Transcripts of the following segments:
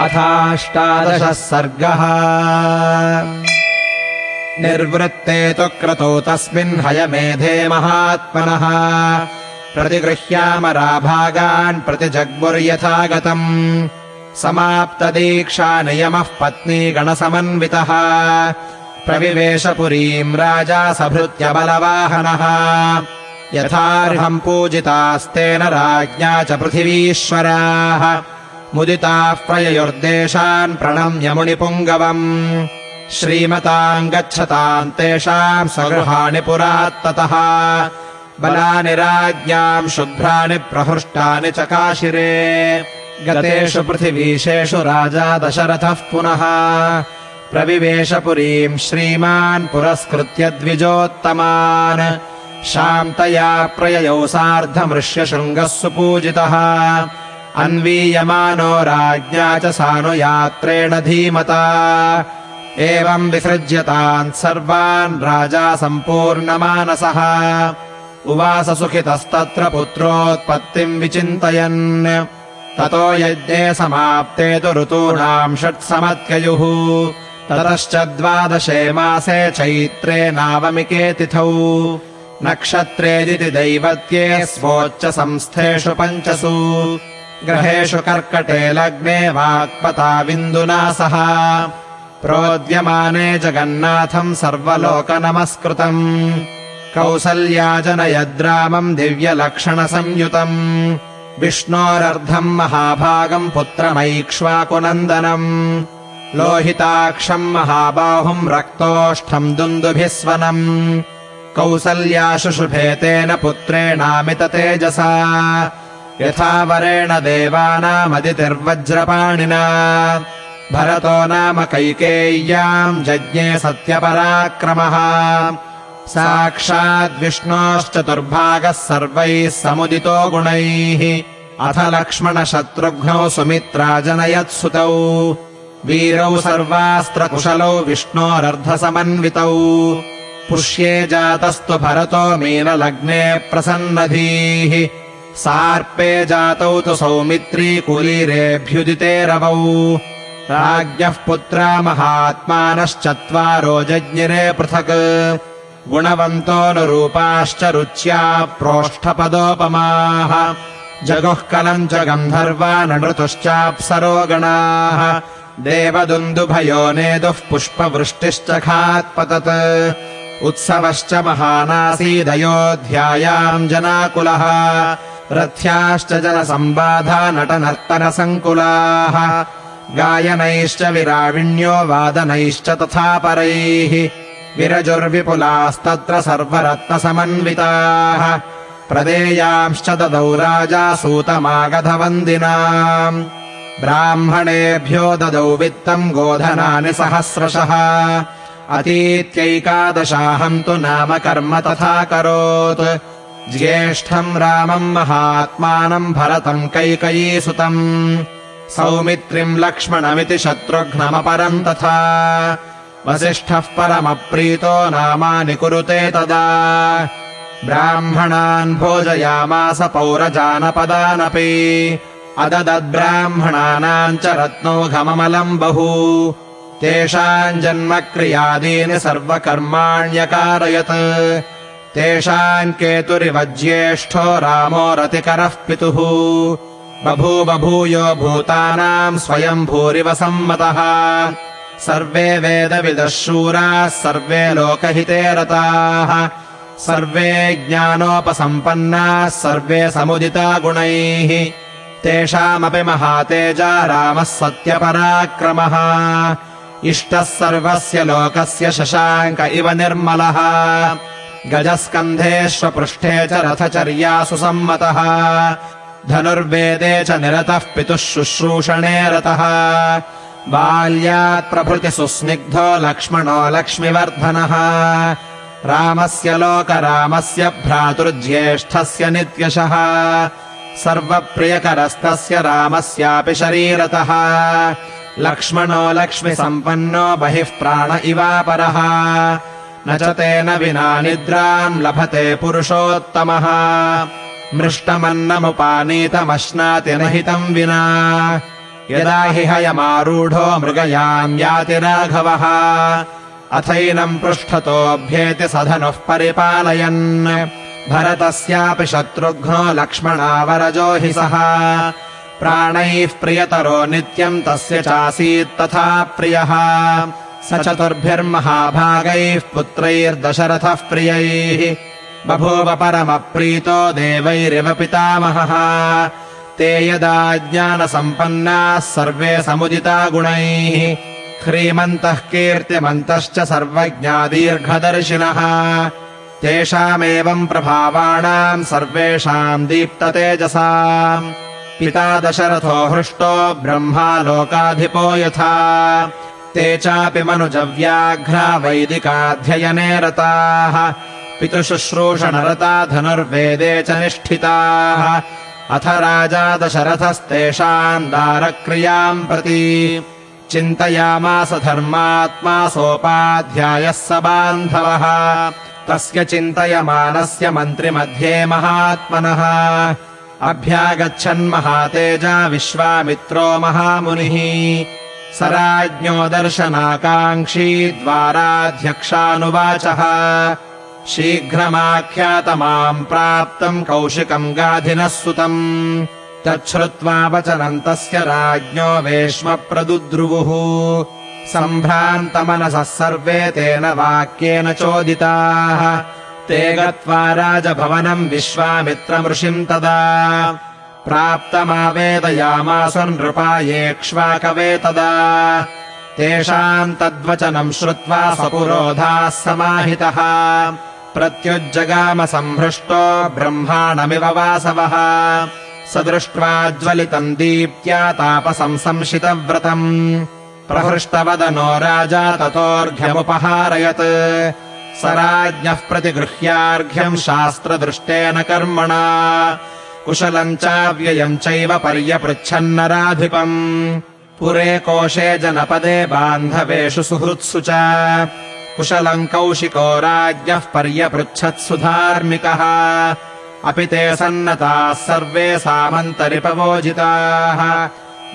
अथाष्टादशः सर्गः। निर्वृत्ते तु क्रतौ तस्मिन् हयमेधे महात्मनः। प्रतिगृह्यामराभागान् प्रतिजग्मुर्यथा गतम् समाप्तदीक्षानियमः पत्नी गणसमन्वितः। प्रविवेशपुरीम् राजा सभृत्य बलवाहनः यथार्हम् पूजितास्तेन राज्ञा च पृथिवीश्वराः मुदिताः प्रययुर्देशान् प्रणम्य मुनिपुङ्गवम्। श्रीमताम् गच्छताम् तेषाम् स्वगृहाणि पुरात्ततः। बलानि राज्ञाम् शुभ्राणि प्रहृष्टानि चकाशिरे गतेषु पृथिवीशेषु राजा दशरथः पुनः। प्रविवेशपुरीम् श्रीमान् पुरस्कृत्य द्विजोत्तमान्। शान्तया प्रययौ सार्धमृष्यशृङ्गः सुपूजितः अन्वीयमानो राज्ञा च सानुयात्रेण धीमता। एवम् विसृज्यतान् सर्वान् राजा सम्पूर्णमानसः। उवास सुखितस्तत्र पुत्रोत्पत्तिम् विचिन्तयन्। ततो यज्ञे समाप्ते तु ऋतूनाम् षट्समत्ययुः ततश्च द्वादशे मासे चैत्रे नावमिके तिथौ। नक्षत्रेदिति दैवत्ये स्वोच्च संस्थेषु पञ्चसु ग्रहेषु कर्कटे लग्ने वाक्पताविन्दुना सह। प्रोद्यमाने जगन्नाथम् सर्वलोकनमस्कृतम्। कौसल्याजनयद्रामम् दिव्यलक्षणसंयुतम्। विष्णोरर्धम् महाभागम् पुत्रमैक्ष्वाकुनन्दनम्। लोहिताक्षम् महाबाहुम् रक्तोष्ठम् दुन्दुभिस्वनम्। कौसल्याशुशुभे तेन पुत्रेणामित तेजसा यथा वरेण देवानामदितिर्वज्रपाणिना। भरतो नाम कैकेय्याम् जज्ञे सत्यपराक्रमः। साक्षाद्विष्णोश्चतुर्भागः सर्वैः समुदितो गुणैः। अथ लक्ष्मणशत्रुघ्नौ सुमित्रा जनयत्सुतौ वीरौ सर्वास्त्रकुशलौ विष्णोरर्धसमन्वितौ। पुष्ये जातस्तु भरतो मीनलग्ने प्रसन्नधीः सार्पे जातौ तु सौमित्री कुलीरेऽभ्युदिते रवौ राज्ञः पुत्रा महात्मानश्चत्वारो जज्ञिरे पृथक्। गुणवन्तोऽनुरूपाश्च रुच्या प्रोष्ठपदोपमाः। जगुःकलम् च गन्धर्वा नृतुश्चाप्सरो गणाः देवदुन्दुभयो नेदुः पुष्पवृष्टिश्च खात्पतत्। उत्सवश्च महानासीदयोध्यायाम् जनाकुलः रथ्याश्च जनसम्बाधा नटनर्तनसङ्कुलाः गायनैश्च विराविण्यो वादनैश्च तथा परैः विरजुर्विपुलास्तत्र सर्वरत्नसमन्विताः प्रदेयांश्च ददौ राजा सूतमागधवन्दिनाम्। ब्राह्मणेभ्यो ददौ वित्तम् गोधनानि सहस्रशः अतीत्यैकादशाहम् तु नाम कर्म तथा करोत् ज्येष्ठम् रामम् महात्मानम् भरतम् कैकयीसुतम् सौमित्रिम् लक्ष्मणमिति शत्रुघ्नमपरम् तथा। वसिष्ठः परमप्रीतो नामानि कुरुते तदा। ब्राह्मणान् भोजयामास पौरजानपदानपि। अददद्ब्राह्मणानाम् च रत्नौघममलम् बहु। तेषाम् जन्मक्रियादीनि सर्वकर्माण्यकारयत् तेषाम् केतुरिव ज्येष्ठो रामो रतिकरः पितुः। बभूव भूयो भूतानाम् स्वयम् भूरिव सम्मतः। सर्वे वेदविदः शूराः सर्वे लोकहिते रताः। सर्वे ज्ञानोपसम्पन्नाः सर्वे समुदिता गुणैः। तेषामपि महातेजा रामः सत्यपराक्रमः। इष्टः सर्वस्य लोकस्य शशाङ्क इव निर्मलः गजस्कन्धेष्वपृष्ठे च रथचर्यासु सम्मतः धनुर्वेदे च निरतः पितुः शुश्रूषणे रतः। बाल्यात् प्रभृति सुस्निग्धो लक्ष्मणो लक्ष्मिवर्धनः। रामस्य लोकरामस्य भ्रातुर्ज्येष्ठस्य नित्यशः। सर्वप्रियकरस्तस्य रामस्यापि शरीरतः। लक्ष्मणो लक्ष्मिसम्पन्नो बहिः प्राण इवापरः न च तेन विना निद्राम् लभते पुरुषोत्तमः। मृष्टमन्नमुपानीतमश्नाति न हितम् विना। यदा हि हयमारूढो मृगयाम् याति राघवः अथैनम् पृष्ठतोऽभ्येति सधनुः परिपालयन्। भरतस्यापि शत्रुघ्नो लक्ष्मणावरजो हि सः। प्राणैः प्रियतरो नित्यम् तस्य चासीत् तथा प्रियः स चतुर्भिर्महाभागैः पुत्रैर्दशरथः प्रियैः बभूव परमप्रीतो देवैरिव पितामहः। ते यदा ज्ञानसम्पन्नाः सर्वे समुदिता गुणैः ह्रीमन्तः कीर्तिमन्तश्च सर्वज्ञादीर्घदर्शिनः। तेषामेवम् प्रभावाणाम् सर्वेषाम् दीप्ततेजसा पिता दशरथो हृष्टो ब्रह्मा लोकाधिपो यथा ते चापि मनुजव्याघ्रा वैदिकाध्ययने रताः पितुशुश्रूषणरता धनुर्वेदे च निष्ठिताः। अथ राजा दशरथस्तेषाम् दारक्रियाम् प्रति। चिन्तयामास धर्मात्मा सोपाध्यायः स बान्धवः। तस्य चिन्तयमानस्य मन्त्रिमध्ये महात्मनः। अभ्यागच्छन्महातेजा विश्वामित्रो महामुनिः स राज्ञो दर्शनाकाङ्क्षी द्वाराध्यक्षानुवाचः। शीघ्रमाख्यातमाम् प्राप्तम् कौशिकम् गाधिनः सुतम्। तच्छ्रुत्वा वचनम् तस्य राज्ञो वेश्म प्रदुद्रुवुः सम्भ्रान्तमनसः सर्वे तेन वाक्येन चोदिताः। ते गत्वा राजभवनम् विश्वामित्रमृषिम् तदा प्राप्तमावेदयामास नृपायेक्ष्वाकवे तदा तेषाम् तद्वचनम् श्रुत्वा सपुरोधाः समाहितः। प्रत्युज्जगाम सम्भृष्टो ब्रह्माणमिव वासवः। स दृष्ट्वा ज्वलितम् दीप्त्या तापसम् संशितव्रतम्। प्रहृष्टवदनो राजा ततोऽर्घ्यमुपहारयत्। स राज्ञः प्रतिगृह्यार्घ्यम् शास्त्रदृष्टेन कर्मणा कुशलम् चाव्ययम् चैव पर्यपृच्छन्नराधिपम्। पुरे कोशे जनपदे बान्धवेषु सुहृत्सु च। कुशलम् कौशिको राज्ञः पर्यपृच्छत्सु धार्मिकः अपि ते सन्नताः सर्वे सामन्तरिपवोजिताः।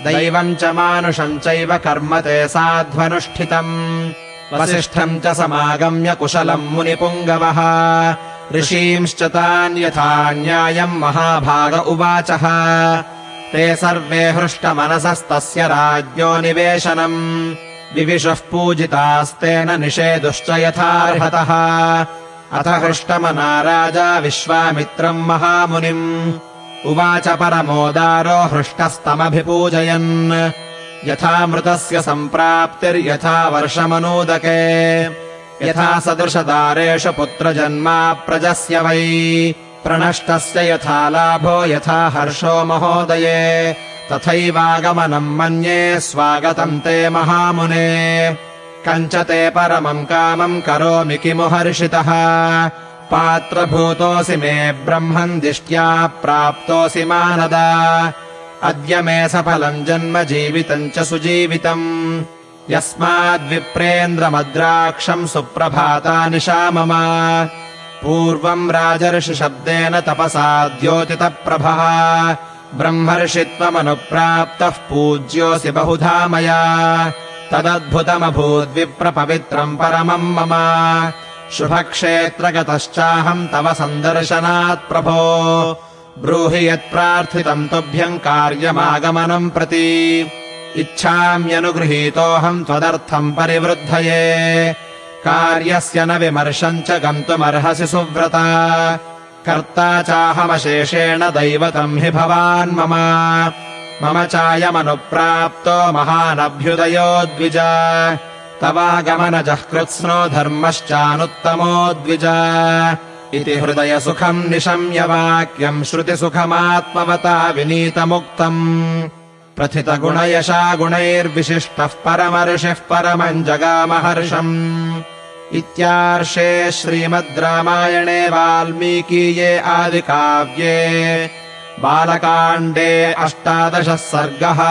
दैवम् च मानुषम् चैव कर्म ते साध्वनुष्ठितम्। वसिष्ठम् च समागम्य कुशलम् मुनिपुङ्गवः ऋषींश्च तान् यथा न्यायम् महाभाग उवाचः। ते सर्वे हृष्टमनसस्तस्य राज्ञो निवेशनम्। विविशुः पूजितास्तेन निषेदुश्च यथार्हतः। अथ हृष्टमना राजा विश्वामित्रम् महामुनिम्। उवाच परमोदारो हृष्टस्तमभिपूजयन्। यथा मृतस्य सम्प्राप्तिर्यथा वर्षमनूदके यथा सदृशदारेषु पुत्रजन्मा प्रजस्य वै। प्रणष्टस्य यथा लाभो यथा हर्षो महोदये। तथैवागमनम् मन्ये स्वागतम् ते महामुने। कञ्च ते परमम् कामम् करोमि किमु हर्षितः। पात्रभूतोऽसि मे ब्रह्मन् दिष्ट्या प्राप्तोऽसि मानदा। अद्य मे सफलम् जन्म जीवितम् च सुजीवितम् यस्माद्विप्रेन्द्रमद्राक्षम् सुप्रभाता निशा पूर्वम् राजर्षिशब्देन तपसा द्योतितप्रभः। ब्रह्मर्षि त्वमनुप्राप्तः पूज्योऽसि बहुधा मया। तदद्भुतमभूद्विप्रपवित्रम् परमम् मम। शुभक्षेत्रगतश्चाहम् तव सन्दर्शनात् प्रभो। ब्रूहि यत्प्रार्थितम् तुभ्यम् कार्यमागमनम् प्रति इच्छाम्यनुगृहीतोऽहम् त्वदर्थम् परिवृद्धये। कार्यस्य न विमर्शम् च गन्तुमर्हसि सुव्रता। कर्ता चाहमशेषेण दैवतम् हि भवान् मम। मम चायमनुप्राप्तो महानभ्युदयो द्विज। तवागमनजः कृत्स्नो धर्मश्चानुत्तमो द्विज। इति हृदयसुखम् निशम्य वाक्यम् श्रुतिसुखमात्मवता विनीतमुक्तम् प्रथितगुणयशा गुणैर्विशिष्टः परमर्षिः परमम् जगामहर्षम् इत्यार्षे श्रीमद् रामायणे वाल्मीकीये आदिकाव्ये बालकाण्डे अष्टादशः सर्गः